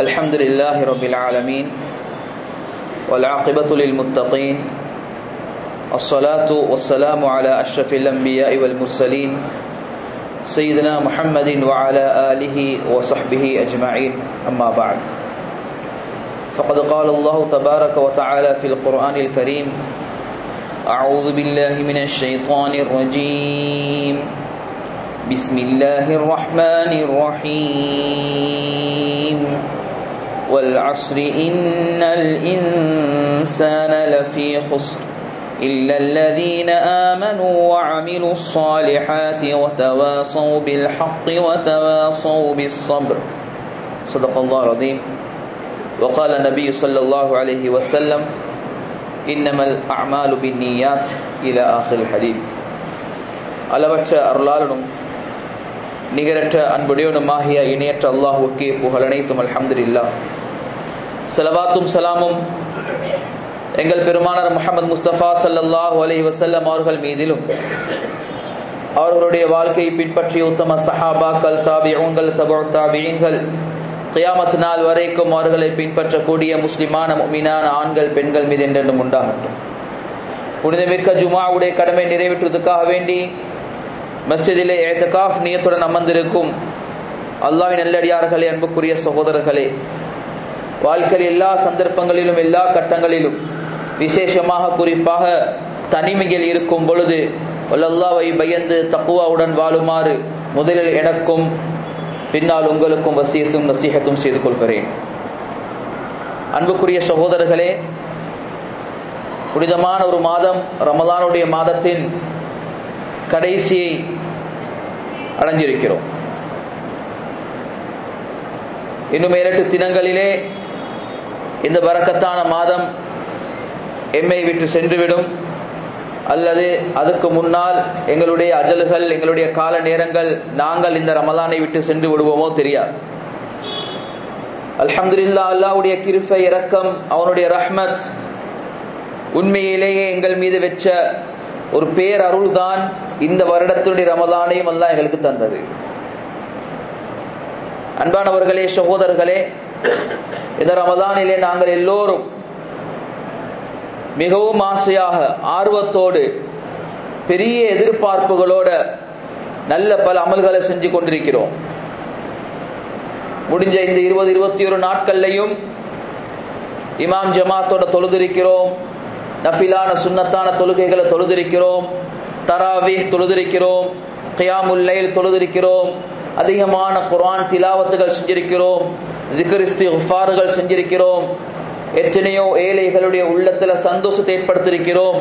الحمد لله رب العالمين والعاقبة للمتقين الصلاة والسلام على أشرف الأنبياء والمرسلين سيدنا محمد وعلى آله وصحبه أجمعين. أما بعد فقد قال الله تبارك وتعالى في القرآن الكريم أعوذ بالله من الشيطان الرجيم. بسم الله الرحمن الرحيم. والعصر إن الإنسان لفي خسر إلا الذين آمنوا وعملوا الصالحات وتواصوا بالحق وتواصوا بالصبر صدق الله العظيم وقال النبي صلى الله عليه وسلم إنما الأعمال بالنيات إلى آخر الحديث அளவற்ற அருளாளனும் நிகரற்ற அன்புடையவனுமாகிய இணையற்ற அல்லாஹுக்கே புகழ் அனைத்தும் இல்லா சலவாத்தும் சலாமும் எங்கள் பெருமானார் முகமது முஸ்தபா சல்லல்லாஹு அலி வசல்லம் அவர்கள் மீதிலும் அவர்களுடைய வாழ்க்கையை பின்பற்றிய உத்தம சஹாபாக்கள் தாபிஊன்கள் தபு தாபியீன்கள் கியாமத் நாள் வரைக்கும் அவர்களை பின்பற்றக்கூடிய முஸ்லிமான மீனான ஆண்கள் பெண்கள் மீது என்றென்றும் உண்டாகட்டும். புனிதமிக்க ஜுமாவுடைய கடமை நிறைவேற்றுவதற்காக வேண்டி மஸ்ஜிதிலே ஏத்தகாஃப் நியத்துடன் அமர்ந்திருக்கும் அல்லாவின் நல்லடியார்களே அன்புக்குரிய சகோதரர்களே வாழ்க்கையில் எல்லா சந்தர்ப்பங்களிலும் எல்லா கட்டங்களிலும் விசேஷமாக குறிப்பாக தனிமையில் இருக்கும் பொழுது வல்லல்லாவை பயந்து தக்குவாவுடன் வாழுமாறு முதலில் எனக்கும் பின்னால் உங்களுக்கும் வசியத்தும் நசீகத்தும் செய்து கொள்கிறேன். அன்புக்குரிய சகோதரர்களே புனிதமான ஒரு மாதம் ரமலானுடைய மாதத்தின் கடைசியை அடைஞ்சிருக்கிறோம். இன்னும் இரண்டு தினங்களிலே இந்த வரக்கத்தான மாதம் எம்மை விட்டு சென்றுவிடும். அல்லது அதுக்கு முன்னால் எங்களுடைய அஜல்கள் எங்களுடைய கால நேரங்கள் நாங்கள் இந்த ரமலானை விட்டு சென்று விடுவோமோ தெரியாது. அல்ஹம்துல்லா அல்லாவுடைய கிருஃபை இரக்கம் அவனுடைய ரஹ்மத் உண்மையிலேயே எங்கள் மீது வச்ச ஒரு பேர் அருள்தான் இந்த வருடத்தினுடைய ரமதானையும் எல்லாம் எங்களுக்கு தந்தது. அன்பானவர்களே சகோதரர்களே இந்த ரமதானிலே நாங்கள் எல்லோரும் மிகவும் ஆசையாக ஆர்வத்தோடு பெரிய எதிர்பார்ப்புகளோட நல்ல பல அமல்களை செஞ்சு கொண்டிருக்கிறோம். முடிஞ்ச இந்த இருபது இருபத்தி ஒரு நாட்கள்லையும் இமாம் ஜமாத்தோட தொழுதிருக்கிறோம் நஃபிலான சுண்ணத்தான தொழுகைகளை தொழுதிருக்கிறோம் தராவி தொழுதிருக்கிறோம் கியாமுல்லைல் தொழுதிருக்கிறோம் அதிகமான குரான் திலாவத்துகள் செஞ்சிருக்கிறோம் திகரிஸ்தி உஃபாறுகள் செஞ்சிருக்கிறோம் எத்தனையோ ஏழைகளுடைய உள்ளத்துல சந்தோஷத்தை ஏற்படுத்திருக்கிறோம்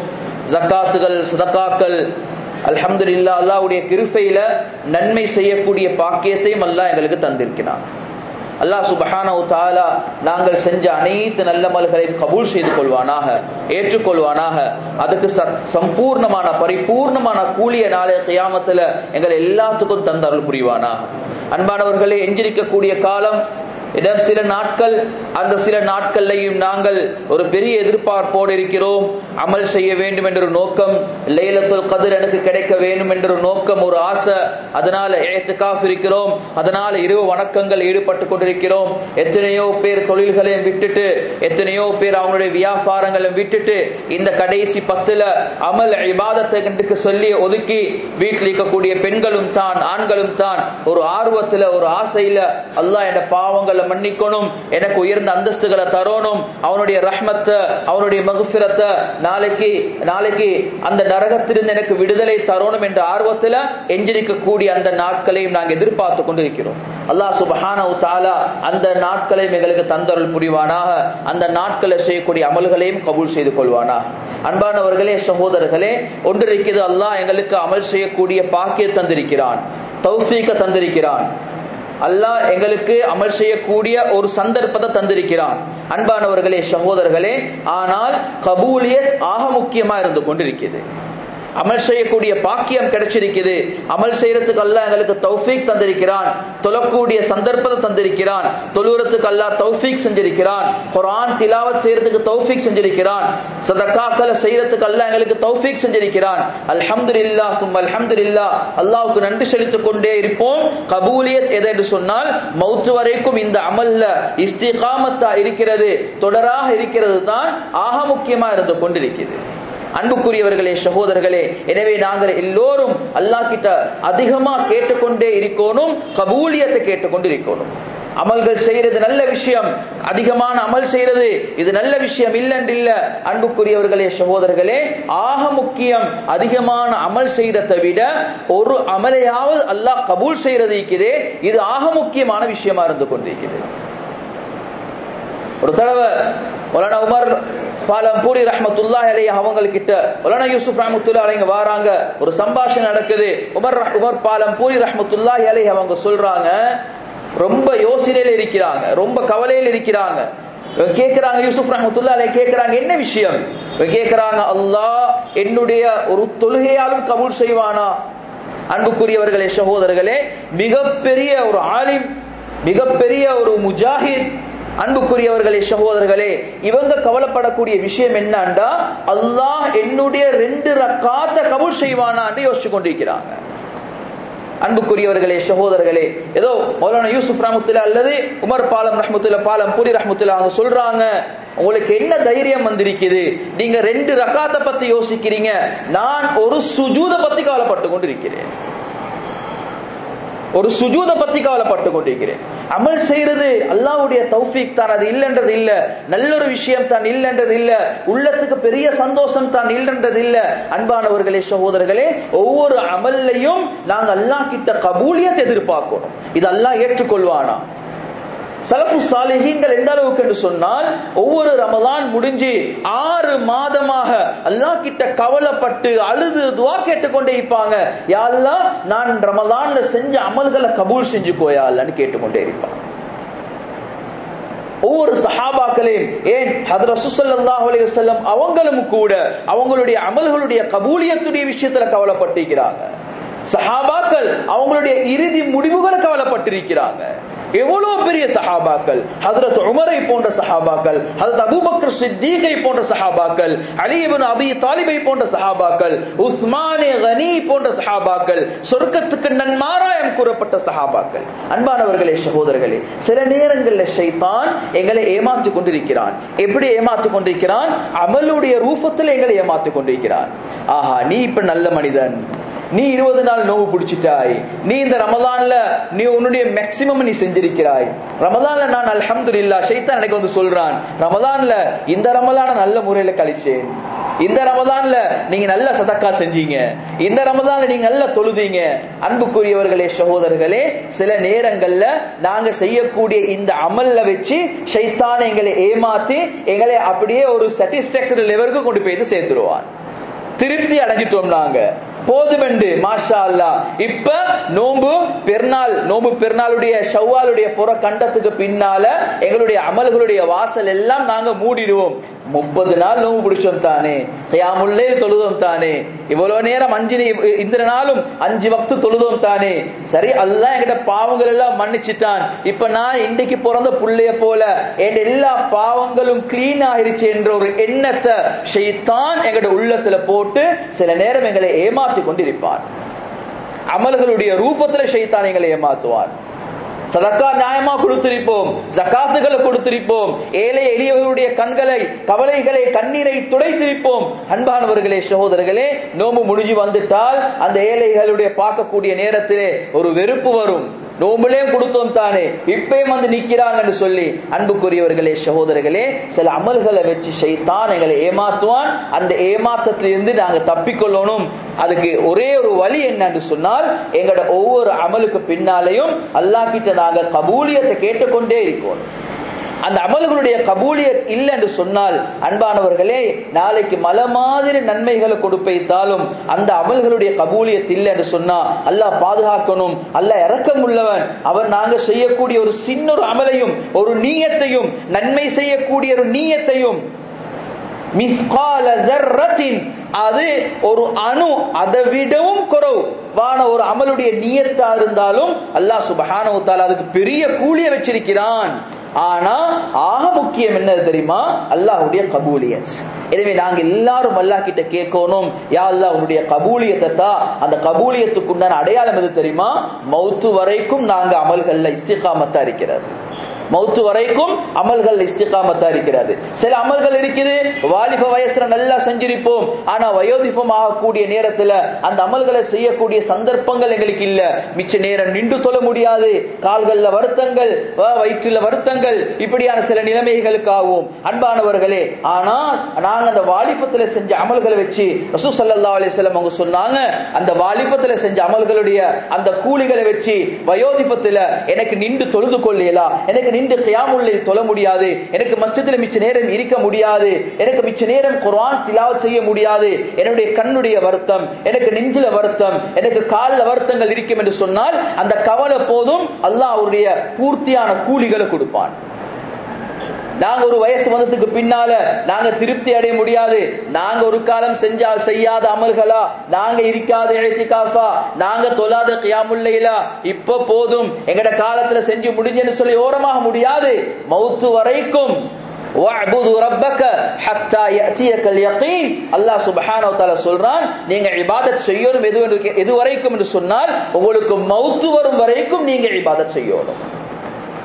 ஜக்காத்துகள் சதக்காக்கள் அல்ஹம்துலில்லா அல்லாவுடைய கிருஃபையில நன்மை செய்யக்கூடிய பாக்கியத்தையும் அல்லாஹ் எங்களுக்கு தந்திருக்கிறான் அல்லாஹ் சுபஹான தாலா நாங்கள் செஞ்ச அனைத்து நல்லமல்களையும் கபூல் செய்து கொள்வானாக ஏற்றுக்கொள்வானாக. அதுக்கு சம்பூர்ணமான பரிபூர்ணமான கூலிய நாளைய கியாமத்துல எங்கள் எல்லாத்துக்கும் தந்தருள் புரிவானாக. அன்பானவர்களே எஞ்சிருக்கக்கூடிய காலம் இடம் சில நாட்கள் அந்த சில நாட்கள்லையும் நாங்கள் ஒரு பெரிய எதிர்பார்ப்போடு இருக்கிறோம். அமல் செய்ய வேண்டும் என்ற ஒரு நோக்கம் லைலத்துல் கதிர் எனக்கு கிடைக்க வேண்டும் என்ற ஒரு நோக்கம் ஒரு ஆசை. அதனால ஏத்துக்காஃப் இருக்கிறோம். அதனால இரவு வணக்கங்கள் ஈடுபட்டு கொண்டிருக்கிறோம். எத்தனையோ பேர் தொழில்களையும் விட்டுட்டு எத்தனையோ பேர் அவங்களுடைய வியாபாரங்களையும் விட்டுட்டு இந்த கடைசி பத்துல அமல் விவாதத்தை சொல்லி ஒதுக்கி வீட்டில் இருக்கக்கூடிய பெண்களும் தான் ஆண்களும் தான் ஒரு ஆர்வத்துல ஒரு ஆசையில அல்லாஹ் என்ற பாவங்களை மன்னிக்கணும். எனக்கு உயர்ந்த அந்தஸ்துகளை தரணும். அவனுடைய ரஹ்மத்தை அவனுடைய மகுஃபிரத்தை நாளைக்கு நாளைக்கு அந்த நரகத்திலிருந்து எனக்கு விடுதலை தரணும் என்ற ஆர்வத்துல எஞ்சிருக்கக்கூடிய அந்த நாட்களையும் நாங்கள் எதிர்பார்த்து கொண்டிருக்கிறோம். அல்லாஹ் சுபஹான தாலா அந்த நாட்களையும் எங்களுக்கு தந்தருள் புரிவானாக. அந்த நாட்களை செய்யக்கூடிய அமல்களையும் கபூல் செய்து கொள்வானாக. அன்பானவர்களே சகோதரர்களே ஒன்றிருக்கிறது அல்லாஹ் எங்களுக்கு அமல் செய்யக்கூடிய பாக்கிய தந்திருக்கிறான். தௌஃபீக்க தந்திருக்கிறான். அல்லாஹ் எங்களுக்கு அமல் செய்யக்கூடிய ஒரு சந்தர்ப்பத்தை தந்திருக்கிறான். அன்பானவர்களே சகோதரர்களே ஆனால் கபூலியத் ஆக முக்கியமா இருந்து கொண்டிருக்கிறது. அமல் செய்யக்கூடிய பாக்கியம் கிடைச்சிருக்குது. அமல் செய்யறதுக்கு அல்ல எங்களுக்கு தௌஃபீக் தந்திருக்கிறான். தொழக்கூடிய சந்தர்ப்பத்தை தந்திருக்கிறான். தொழுறதுக்கு அல்லாஹ் தௌஃபீக் செஞ்சிருக்கிறான். குரான் திலாவத் செய்யறதுக்கு தௌஃபீக் செஞ்சிருக்கிறான். சதக்காக்களை செய்யறதுக்கு அல்லாஹ் எங்களுக்கு தௌஃபீக் செஞ்சிருக்கிறான். அல்ஹம்துலில்லாஹ் தும் இல்லா அல்லாவுக்கு நன்றி செலுத்திக் கொண்டே இருப்போம். கபூலியத் எதை என்று சொன்னால் மௌத்து வரைக்கும் இந்த அமல்ல இஸ்திகாமத்தா இருக்கிறது தொடராக இருக்கிறது தான் ஆக முக்கியமா இருந்து கொண்டிருக்கிறது. அன்புக்குரியவர்களே சகோதரர்களே எனவே நாங்கள் எல்லோரும் அல்லாஹ் கிட்ட அதிகமா கேட்டுக்கொண்டே இருக்கணும் கபூலியத்தை கேட்டுக்கொண்டு இருக்கணும் அமல்கள் செய்யறது நல்ல விஷயம். அதிகமான அமல் செய்யறது இது நல்ல விஷயம் இல்லன்றில்ல. இல்ல அன்புக்குரியவர்களே சகோதரர்களே ஆக முக்கியம் அதிகமான அமல் செய்யறதை விட ஒரு அமலையாவது அல்லாஹ் கபூல் செய்யறது இருக்குது இது ஆக முக்கியமான விஷயமா இருந்து கொண்டிருக்கிறது. ஒரு தடவை மௌலானா உமர் பாலம்பூரி ரஹமத்துல்லா அலை அவங்க கிட்ட மௌலானா யூசுப் ரஹமத்துல்லா அலைங்க வாராங்க ஒரு சம்பாஷணை நடக்குது. உமர் ரஹ்- உமர் பாலம்பூரி ரஹமத்துல்லா அலை அவங்க சொல்றாங்க ரொம்ப யோசனையில இருக்கிறாங்க ரொம்ப கவலையில இருக்கிறாங்க. இவங்க கேக்குறாங்க யூசுப் ரஹமத்துல்லா அலை கேக்குறாங்க என்ன விஷயம்? இவங்க கேக்குறாங்க அல்லாஹ் என்னுடைய ஒரு தொழுகையாலும் கபூல் செய்வானா? அன்புக்குரியவர்களே சகோதரர்களே மிகப்பெரிய ஒரு ஆலிம் மிகப்பெரிய ஒரு முஜாஹித் அன்புக்குரியவர்களே சகோதரர்களே இவங்க கவலைப்படக்கூடிய விஷயம் என்னண்டா அல்லாஹ் என்னுடைய ரெண்டு ரக்காத்த கபூல் செய்வானான்னு யோசிச்சு கொண்டிருக்கிறாங்க. அன்புக்குரியவர்களே சகோதரர்களே ஏதோ மௌலானா யூசுப் ரஹமத்துல்லா அல்லது உமர் பாலம் ரஹமத்துல்லா பாலம் புரி ரஹமுத்துல அவங்க சொல்றாங்க உங்களுக்கு என்ன தைரியம் வந்திருக்குது? நீங்க ரெண்டு ரக்காத்தை பத்தி யோசிக்கிறீங்க. நான் ஒரு சுஜூத பத்தி கவலைப்பட்டு கொண்டிருக்கிறேன். ஒரு சுஜூத பத்தி கவலைப்பட்டு கொண்டிருக்கிறேன். அமல் செய்யறது அல்லாவுடைய தௌஃபீக் தான் அது இல்லைன்றது இல்ல. நல்ல ஒரு விஷயம் தான் இல்லைன்றது இல்ல. உள்ளத்துக்கு பெரிய சந்தோஷம் தான் இல்லைன்றது இல்ல. அன்பானவர்களே சகோதரர்களே ஒவ்வொரு அமல்லையும் நாங்க அல்லாஹ் கிட்ட கபூலியத்தை எதிர்பார்க்கணும் இது அல்லா ஏற்றுக்கொள்வானா? சலஃபு சாலிஹீன்கள் எந்த அளவுக்கு என்று சொன்னால் ஒவ்வொரு ரமலான் முடிஞ்சு ஆறு மாதமாக அல்லாஹ் கிட்ட கவலைப்பட்டு அழுது துவா கேட்டுக்கொண்டே இருப்பாங்க. யாரெல்லாம் நான் ரமலான்ல செஞ்ச அமல்களை கபூல் செஞ்சு போயாலன்னு கேட்டுக்கொண்டே இருப்பாங்க ஒவ்வொரு சஹாபாக்களையும் ஏன் ஹதர சுசல்லாஹ் அலைஹி அவங்களும் கூட அவங்களுடைய அமல்களுடைய கபூலியத்துடைய விஷயத்துல கவலைப்பட்டிருக்கிறாங்க. சஹாபாக்கள் அவங்களுடைய இறுதி முடிவுகளை கவலைப்பட்டிருக்கிறாங்க. எவ்வளவு பெரிய சஹாபாக்கள்? ஹதரத் உமரை போன்ற சஹாபாக்கள் ஹதரத் அபூபக்கர் சித்தீகை போன்ற சஹாபாக்கள் அலி இப்னு அபி தாலிபை போன்ற சஹாபாக்கள் உஸ்மானே கனி போன்ற சஹாபாக்கள் சொர்க்கத்துக்கு நன்மாராயம் கூறப்பட்ட சஹாபாக்கள். அன்பானவர்களே சகோதரர்களே சில நேரங்களில் ஷைத்தான் எங்களை ஏமாத்தி கொண்டிருக்கிறான். எப்படி ஏமாத்தி கொண்டிருக்கிறான்? அமலுடைய ரூபத்தில் எங்களை ஏமாத்தி கொண்டிருக்கிறான். ஆஹா நீ இப்ப நல்ல மனிதன். நீ இருபது நாள் நோவு பிடிச்சிட்டாய். நீ இந்த ரமதான்ல நீ உன்னுடைய மேக்சிமம் நீ செஞ்சிருக்கிறாய். ரமதான்ல நான் அல்ஹம்துலில்லா ஷைத்தான் எனக்கு வந்து சொல்றான் ரமதான்ல இந்த ரமதான நல்ல முறையில கழிச்சேன். இந்த ரமதான்ல நீங்க நல்ல சதக்கா செஞ்சீங்க. இந்த ரமதான்ல நீங்க நல்ல தொழுதீங்க. அன்புக்குரியவர்களே சகோதரர்களே சில நேரங்கள்ல நாங்க செய்யக்கூடிய இந்த அமல்ல வச்சு ஷைத்தான் எங்களை ஏமாத்தி எங்களை அப்படியே ஒரு சாட்டிஸ்பாக்சன் லெவலுக்கு கொண்டு போய் சேர்த்துருவான். திருப்தி அடைஞ்சிட்டோம் நாங்க. போதுமெண்டு மாஷா அல்லா இப்ப நோம்பு பெருநாள் நோம்பு பெருநாளுடைய ஷவ்வாலுடைய புற கண்டத்துக்கு பின்னால எங்களுடைய அமல்களுடைய வாசல் எல்லாம் நாங்க மூடிடுவோம். முப்பது நாள் நோம்பு பிடிச்சோம் தானே தயாமுள்ளே தொழுதோம் தானே இவ்வளவு நேரம் அஞ்சு நி- இந்த நாளும் அஞ்சு வக்து தொழுதோம் தானே. சரி அல்லாஹ் என்கிட்ட பாவங்கள் எல்லாம் மன்னிச்சிட்டான். இப்ப நான் இன்றைக்கு பிறந்த புள்ளைய போல என் எல்லா பாவங்களும் கிளீன் ஆயிருச்சு என்ற ஒரு எண்ணத்தை ஷைத்தான் எங்கட உள்ளத்துல போட்டு சில நேரம் எங்களை ஏமாத்தி கொண்டிருப்பார். அமல்களுடைய ரூபத்துல ஷைத்தான் எங்களை ஏமாத்துவார். சதக்கா நியாயமா கொடுத்திருப்போம். ஜக்காத்துகளை கொடுத்திருப்போம். ஏழை எளியவர்களுடைய கண்களை கவலைகளை கண்ணீரை துடைத்திருப்போம். அன்பானவர்களே சகோதரர்களே நோம்பு முடிஞ்சு வந்துட்டால் அந்த ஏழைகளுடைய பார்க்கக்கூடிய நேரத்திலே ஒரு வெறுப்பு வரும். நோம்புலையும் கொடுத்தோம் தானே. இப்பயும் வந்து நிக்கிறாங்கன்னு சொல்லி அன்புக்குரியவர்களே சகோதரர்களே சில அமல்களை வச்சு செய்தான் எங்களை ஏமாத்துவான். அந்த ஏமாற்றத்திலிருந்து நாங்க தப்பிக்கொள்ளணும். அதுக்கு ஒரே ஒரு வழி என்னன்னு சொன்னால் எங்களோட ஒவ்வொரு அமலுக்கு பின்னாலையும் அல்லாஹ் கிட்ட நாங்க கபூலியத்தை கேட்டுக்கொண்டே இருக்கோம் அந்த அமல்களுடைய கபூலியத் இல்லை என்று சொன்னால் அன்பானவர்களே நாளைக்கு மல மாதிரி நன்மைகளை கொடுப்பைத்தாலும் அந்த அமல்களுடைய கபூலியத் இல்லை என்று சொன்னா அல்லாஹ் பாதுகாக்கணும் அல்லாஹ் இறக்கம் உள்ளவன். அவன் நாங்க செய்யக்கூடிய ஒரு சின்ன ஒரு அமலையும் ஒரு நீயத்தையும் நன்மை செய்யக்கூடிய ஒரு நீயத்தையும் அது ஒரு அணு அதை விடவும் குறவு. வான ஒரு அமலுடைய நீயத்தா இருந்தாலும் அல்லாஹ் சுபஹானஹு அதுக்கு பெரிய கூலிய வச்சிருக்கிறான். ஆனா ஆக முக்கியம் என்னது தெரியுமா? அல்லாஹுடைய கபூலியத். எனவே நாங்க எல்லாரும் அல்லாஹ் கிட்ட கேட்கணும் யா அல்லாஹ் உன்னுடைய கபூலியத்தை தா. அந்த கபூலியத்துக்கு உண்டான அடையாளம் எது தெரியுமா? மௌத்து வரைக்கும் நாங்க அமல்கள்ல இஸ்திகாமத்தா இருக்கிறது. மௌத்து வரைக்கும் அமல்கள் இஸ்திகாமத்தா இருக்கிறது. சில அமல்கள் இருக்குது வாலிப வயசுல நல்லா செஞ்சிருப்போம் ஆனா வயோதிபம் ஆகக்கூடிய நேரத்துல அந்த அமல்களை செய்யக்கூடிய சந்தர்ப்பங்கள் எங்களுக்கு இல்ல. மிச்ச நேரம் நின்று தொழ முடியாது. கால்கள்ல வருத்தங்கள் வ- வயிற்றுல வருத்தங்கள் இப்படியான சில நிலைமைகளுக்காகவும் அன்பானவர்களே ஆனால் நாங்க அந்த வாலிபத்துல செஞ்ச அமல்களை வச்சு ரசூ சல்லா அலைஹி அவங்க சொன்னாங்க அந்த வாலிபத்துல செஞ்ச அமல்களுடைய அந்த கூலிகளை வச்சு வயோதிபத்துல எனக்கு நின்று தொழுது கொள்ளலாம் எனக்கு நின்று கியாமுல்லில் தொழ முடியாது. எனக்கு மஸ்ஜிதில் மிச்ச நேரம் இருக்க முடியாது. எனக்கு மிச்ச நேரம் குர்ஆன் திலாவத் செய்ய முடியாது. என்னுடைய கண்ணுடைய வருத்தம் எனக்கு நெஞ்சில வருத்தம் எனக்கு கால்ல வருத்தங்கள் இருக்கும் என்று சொன்னால் அந்த கவலை போதும். அல்லாஹ் அவருடைய பூர்த்தியான கூலிகளை கொடுப்பான். நாங்க ஒரு வயசு வந்ததுக்கு பின்னால நாங்க திருப்தி அடைய முடியாது. நாங்க ஒரு காலம் செஞ்சா செய்யாத அமல்களா? நாங்க இருக்காத இழைத்திகாஃபா நாங்க தொல்லாத கியாமுல்லைலா இப்ப போதும். எங்கட காலத்துல செஞ்சு முடிஞ்சேன்னு சொல்லி ஓரமாக முடியாது. மௌத்து வரைக்கும். அல்லாஹ் நீங்க இபாதத் செய்யணும். எது வரைக்கும் என்று சொன்னால் உங்களுக்கு மௌத்து வரும் வரைக்கும் நீங்க இபாதத் செய்யணும்.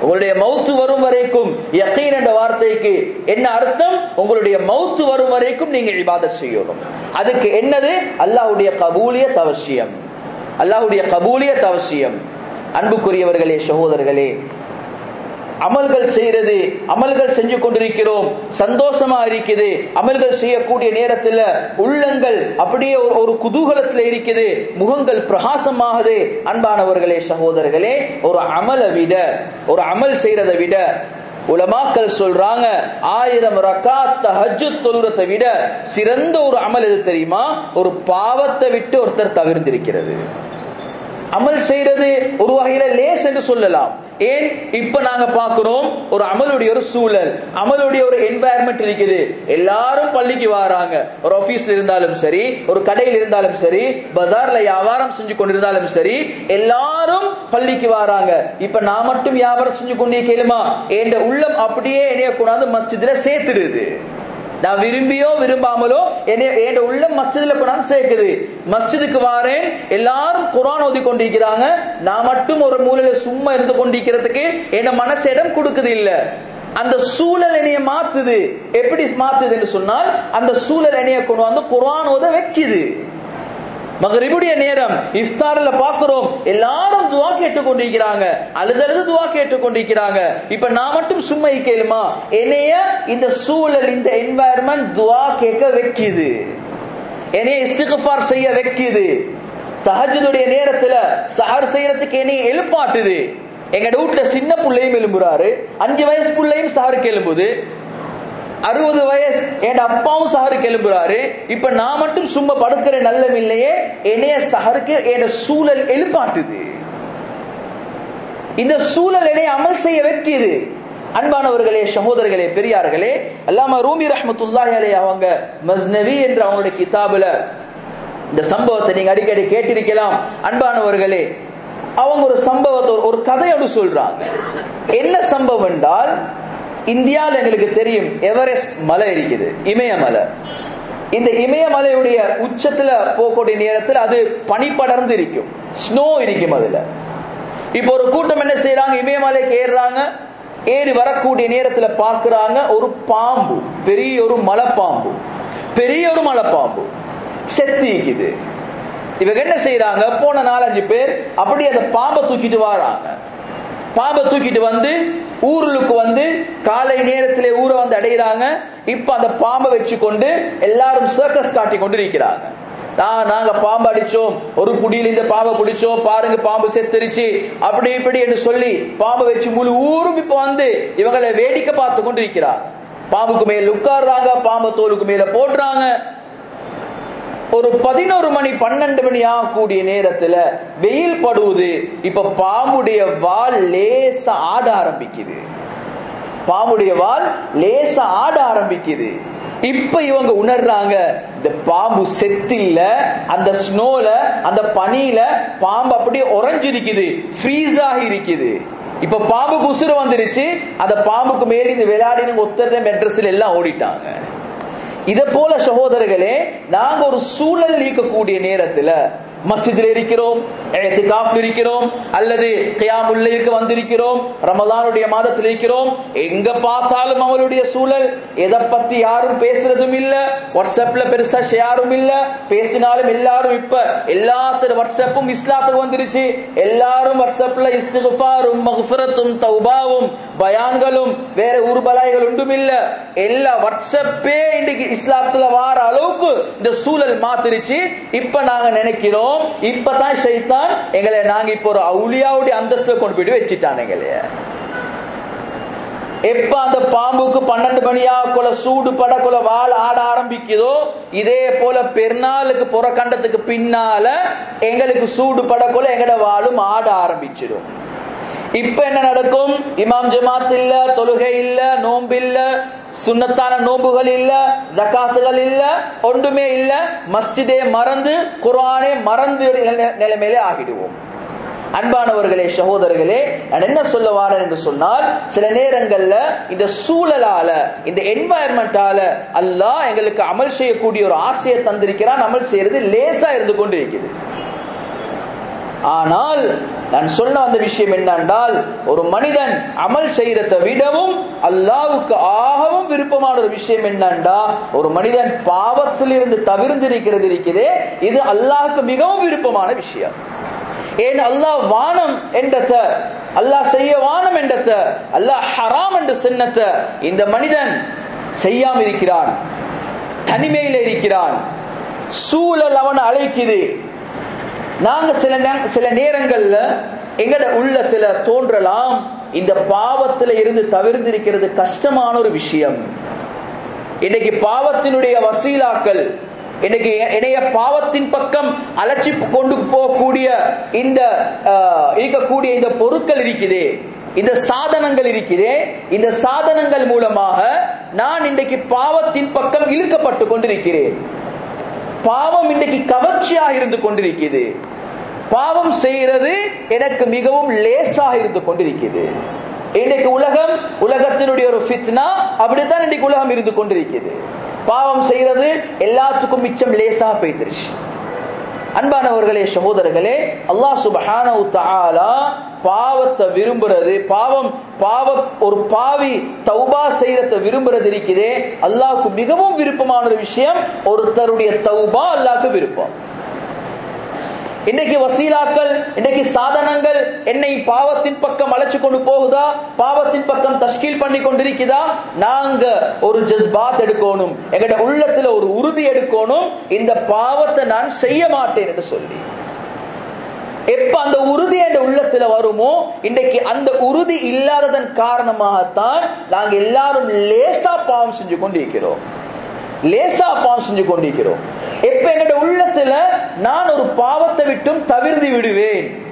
உங்களுடைய மௌத்து வரும் வரைக்கும் யக்கீன் என்ற வார்த்தைக்கு என்ன அர்த்தம்? உங்களுடைய மௌத்து வரும் வரைக்கும் நீங்க இபாத செய்யணும். அதுக்கு என்னது? அல்லாஹ்வுடைய கபூலிய தவசியம். அல்லாஹ்வுடைய கபூலிய தவசியம். அன்புக்குரியவர்களே சகோதரர்களே அமல்கள் செய்யறது அமல்கள் செஞ்சு கொண்டிருக்கிறோம் சந்தோஷமா இருக்குது அமல்கள் செய்யக்கூடிய நேரத்தில் உள்ளங்கள் அப்படியே ஒரு ஒரு குதூகலத்துல இருக்குது முகங்கள் பிரகாசமாகுது. அன்பானவர்களே சகோதரர்களே ஒரு அமலை விட ஒரு அமல் செய்யறதை விட உலமாக்கள் சொல்றாங்க ஆயிரம் ரக்காத் தஹஜ்ஜுத் தொழுரத்தை விட சிறந்த ஒரு அமல் எது தெரியுமா? ஒரு பாவத்தை விட்டு ஒருத்தர் தவிர்ந்திருக்கிறது. அமல் செய்யறது ஒரு வகையில லேஸ் என்று சொல்லலாம். ஏன்? இப்ப நாங்க பாக்குறோம் ஒரு அமலுடைய ஒரு சூழல் அமலுடைய ஒரு என்வாயர்மெண்ட் இருக்குது. எல்லாரும் பள்ளிக்கு வராங்க. ஒரு ஆபீஸ்ல இருந்தாலும் சரி ஒரு கடையில் இருந்தாலும் சரி பஜார்ல வியாபாரம் செஞ்சு கொண்டிருந்தாலும் சரி எல்லாரும் பள்ளிக்கு வராங்க. இப்ப நான் மட்டும் வியாபாரம் செஞ்சு கொண்டே கேளுமா? என் உள்ளம் அப்படியே என்னைய கொண்டாந்து மஸ்ஜிதுல சேர்த்துருது நான் விரும்பியோ விரும்பாமலோ என்னை உள்ள மஸ்ஜிதுல கொண்டாந்து சேர்க்குது. மஸ்ஜிதுக்கு வாரேன். எல்லாரும் குரான் ஓதி கொண்டிருக்கிறாங்க. நான் மட்டும் ஒரு மூலையில சும்மா இருந்து கொண்டிருக்கிறதுக்கு என் மனசு இடம் கொடுக்குது இல்ல. அந்த சூழல் என்னைய மாத்துது. எப்படி மாத்துதுன்னு சொன்னால் அந்த சூழல் என்னைய கொண்டு வந்து குரான் ஓத வைக்குது. மகரிபுடைய நேரம் இஃப்தார்ல பாக்குறோம் எல்லாரும் துவா கேட்டு கொண்டிருக்கிறாங்க அழுதழுது துவா கேட்டு கொண்டிருக்கிறாங்க இப்ப நான் மட்டும் சும்மா கேளுமா? என்னைய இந்த சூழல் இந்த என்வாயர்மெண்ட் துவா கேட்க வைக்குது. என்னைய இஸ்திகஃபார் செய்ய வைக்குது. தஹஜுடைய நேரத்துல சஹர் செய்யறதுக்கு என்னைய எழுப்பாட்டுது. எங்க வீட்டுல சின்ன பிள்ளையும் எழும்புறாரு. அஞ்சு வயசு புள்ளையும் சஹருக்கு எழும்புது அறுபது வயசு. என் அப்பாவும் சஹருக்கு எழும்புறாரு இப்ப நான் மட்டும் சும்மா படுக்கிற நல்லம் இல்லையே என்னைய சஹருக்கு என் சூழல் எழுப்பாட்டுது. இந்த சூழல் என்னை அமல் செய்ய வைக்கிது அன்பானவர்களே சகோதரர்களே பெரியார்களே அல்லாம ரூமி ரஹமத்துல்லாஹி அலை அவங்க மஸ்னவி என்ற அவங்களுடைய கிதாபுல இந்த சம்பவத்தை நீங்க அடிக்கடி கேட்டிருக்கலாம். அன்பானவர்களே அவங்க ஒரு சம்பவத்தை ஒரு கதையோடு சொல்றாங்க. என்ன சம்பவம் என்றால் இந்தியாவில் எங்களுக்கு தெரியும் எவரெஸ்ட் மலை இருக்குது இமயமலை. இந்த இமயமலையுடைய உச்சத்துல போகக்கூடிய நேரத்தில் அது பனி படர்ந்து இருக்கும் ஸ்னோ இருக்கும் அதுல. இப்போ ஒரு கூட்டம் என்ன செய்யறாங்க இமயமலைக்கு ஏறுறாங்க. ஏறி வரக்கூடிய நேரத்துல பாக்குறாங்க ஒரு பாம்பு பெரிய ஒரு மலைப்பாம்பு. பெரிய ஒரு மலைப்பாம்பு. செத்திக்குது இவங்க என்ன செய்யறாங்க போன நாலஞ்சு பேர் அப்படி அந்த பாம்பை தூக்கிட்டு வராங்க. பாம்பை தூக்கிட்டு வந்து ஊருக்கு வந்து காலை நேரத்திலே ஊரை வந்து அடைகிறாங்க இப்ப அந்த பாம்பை வச்சு கொண்டு எல்லாரும் சர்க்கஸ் காட்டி கொண்டு இருக்கிறாங்க நாங்க பாம்பு அடிச்சோம். ஒரு புடியில இந்த பாம்பை பிடிச்சோம். பாருங்க பாம்பு செத்துருச்சு. அப்படி இப்படி என்று சொல்லி பாம்பை வச்சு முழு ஊரும் இப்ப வந்து இவங்களை வேடிக்கை பார்த்து கொண்டு இருக்கிறார் பாம்புக்கு மேல உட்கார்றாங்க பாம்பு தோலுக்கு மேல போடுறாங்க. ஒரு பதினோரு மணி பன்னெண்டு மணி ஆகக்கூடிய நேரத்துல வெயில் படுவது இப்ப பாம்புடைய வால் லேச ஆட ஆரம்பிக்குது. பாம்புடைய வால் லேச ஆட ஆரம்பிக்குது. இப்ப இவங்க உணர்றாங்க இந்த பாம்பு செத்தில்ல அந்த ஸ்னோல அந்த பனியில பாம்பு அப்படியே உறைஞ்சிருக்குது ஃப்ரீஸ் ஆகி இருக்குது. இப்ப பாம்பு குசுறு வந்துருச்சு அந்த பாம்புக்கு மேல இந்த விளையாடின ஒத்தர மெட்ரஸ்ல எல்லாம் ஓடிட்டாங்க. இதை போல சகோதரர்களே நாங்க ஒரு சூழல் நீக்கக்கூடிய நேரத்துல மஸ்ஜிதில் இருக்கிறோம் இழத்துக்காஃபில் இருக்கிறோம் அல்லது கியாமுல்லைக்கு வந்திருக்கிறோம் ரமலானுடைய மாதத்தில் இருக்கிறோம் எங்க பார்த்தாலும் அவளுடைய சூழல் எதை பத்தி யாரும் பேசுறதும் இல்ல வாட்ஸ்அப்ல பெருசா ஷேரும் இல்ல பேசினாலும் எல்லாரும் இப்ப எல்லாத்தர் வாட்ஸ்அப்பும் இஸ்லாத்துக்கு வந்துருச்சு எல்லாரும் வாட்ஸ்அப்ல இஸ்திகுபாரும் மகுஃபரத்தும் தௌபாவும் பயான்களும் வேற ஊர்பலாய்கள் ஒன்றும் இல்ல எல்லா வாட்ஸ்அப்பே இன்னைக்கு இஸ்லாத்துல வார அளவுக்கு இந்த சூழல் மாத்திருச்சு இப்ப நாங்க நினைக்கிறோம் இப்பதான் ஷைத்தான் எங்களை நாங்க இப்ப ஒரு அவுளியாவுடைய அந்தஸ்துல கொண்டு போயிட்டு வச்சுட்டான் எங்களைய எப்ப அந்த பாம்புக்கு பன்னெண்டு மணியா கொல சூடு பட கொல வாழ் ஆட ஆரம்பிக்குதோ இதே போல பெருநாளுக்கு புறக்கண்டத்துக்கு பின்னால எங்களுக்கு சூடு பட கொல எங்கட வாழும் ஆட ஆரம்பிச்சிடும். இப்ப என்ன நடக்கும்? இமாம் ஜமாத் இல்ல தொழுகை இல்ல நோன்பு இல்ல சுண்ணத்தான நோன்புகள் இல்ல ஜக்காத்துகள் இல்ல ஒன்றுமே இல்ல. மஸ்ஜிதே மறந்து குரானே மறந்து நிலைமையிலே ஆகிடுவோம். அன்பானவர்களே சகோதரர்களே நான் என்ன சொல்ல வாரேன் என்று சொன்னால் சில நேரங்கள்ல இந்த சூழலால இந்த என்வாயர்மெண்டால அல்லாஹ் எங்களுக்கு அமல் செய்யக்கூடிய ஒரு ஆசையை தந்திருக்கிறான் அமல் செய்யறது லேசா இருந்து கொண்டு இருக்குது ஆனால் நான் சொன்ன அந்த விஷயம் என்னென்றால் ஒரு மனிதன் அமல் செய்யறதை விடவும் அல்லாவுக்கு ஆகவும் விருப்பமான ஒரு விஷயம் என்னண்டா ஒரு மனிதன் பாவத்திலிருந்து தவிர்ந்திருக்கிறது இருக்கிறதே இது அல்லாஹுக்கு மிகவும் விருப்பமான விஷயம். ஏன் அல்லாஹ் வானம் என்றத அல்லாஹ் செய்ய வானம் என்றத அல்லாஹ் ஹராம் என்று சின்னத்த இந்த மனிதன் செய்யாம இருக்கிறான் தனிமையில இருக்கிறான் சூழல் அவன் அழைக்குது. நாங்க சில சில நேரங்கள்ல எங்கட உள்ளத்துல தோன்றலாம். இந்த பாவத்துல இருந்து தவிர்ந்திருக்கிறது கஷ்டமான ஒரு விஷயம். இன்னைக்கு பாவத்தினுடைய வசீலாக்கள் இன்னைக்கு இணைய பாவத்தின் பக்கம் அலட்சி கொண்டு போகக்கூடிய இந்த இருக்கக்கூடிய இந்த பொருட்கள் இருக்குதே இந்த சாதனங்கள் இருக்கிறே இந்த சாதனங்கள் மூலமாக நான் இன்றைக்கு பாவத்தின் பக்கம் இழுக்கப்பட்டு கொண்டிருக்கிறேன். பாவம் இன்னைக்கு கவர்ச்சியாக இருந்து கொண்டிருக்கிறது பாவம் செய்யறது எனக்கு மிகவும் லேசாக இருந்து கொண்டிருக்கிறது இன்னைக்கு உலகம் உலகத்தினுடைய ஒரு ஃபித்னா அப்படித்தான் இன்னைக்கு உலகம் இருந்து கொண்டிருக்கிறது பாவம் செய்யறது எல்லாத்துக்கும் மிச்சம் லேசாக போய்த்திருச்சு அன்பானவர்களே சகோதரர்களே அல்லாஹ் சுபஹான பாவத்தை விரும்புறது பாவம் பாவ ஒரு பாவி தௌபா செய்யறத விரும்புறது இருக்குதே அல்லாஹ்வுக்கு மிகவும் விருப்பமான ஒரு விஷயம் ஒருத்தருடைய தௌபா அல்லாஹ்க்கு விருப்பம். இன்னைக்கு வசீலாக்கள் இன்னைக்கு சாதனங்கள் என்னை பாவத்தின் பக்கம் அழைச்சு கொண்டு போகுதா? பாவத்தின் பக்கம் தஷ்கீல் பண்ணி கொண்டிருக்குதா நாங்க ஒரு ஜஸ்பாத் எடுக்கணும். எங்கட உள்ளத்துல ஒரு உறுதி எடுக்கணும். இந்த பாவத்தை நான் செய்ய மாட்டேன் என்று சொல்லி. எப்ப அந்த உறுதி என்ற உள்ளத்துல வருமோ இன்றைக்கு அந்த உறுதி இல்லாததன் காரணமாகத்தான் நாங்க எல்லாரும் லேசா பாவம் செஞ்சு கொண்டிருக்கிறோம். லேசா பாவம் செஞ்சு கொண்டிருக்கிறோம். எப்ப எங்கட உள்ளத்துல நான் ஒரு பாவத்தை விட்டும் தவிர்ந்து விடுவேன்.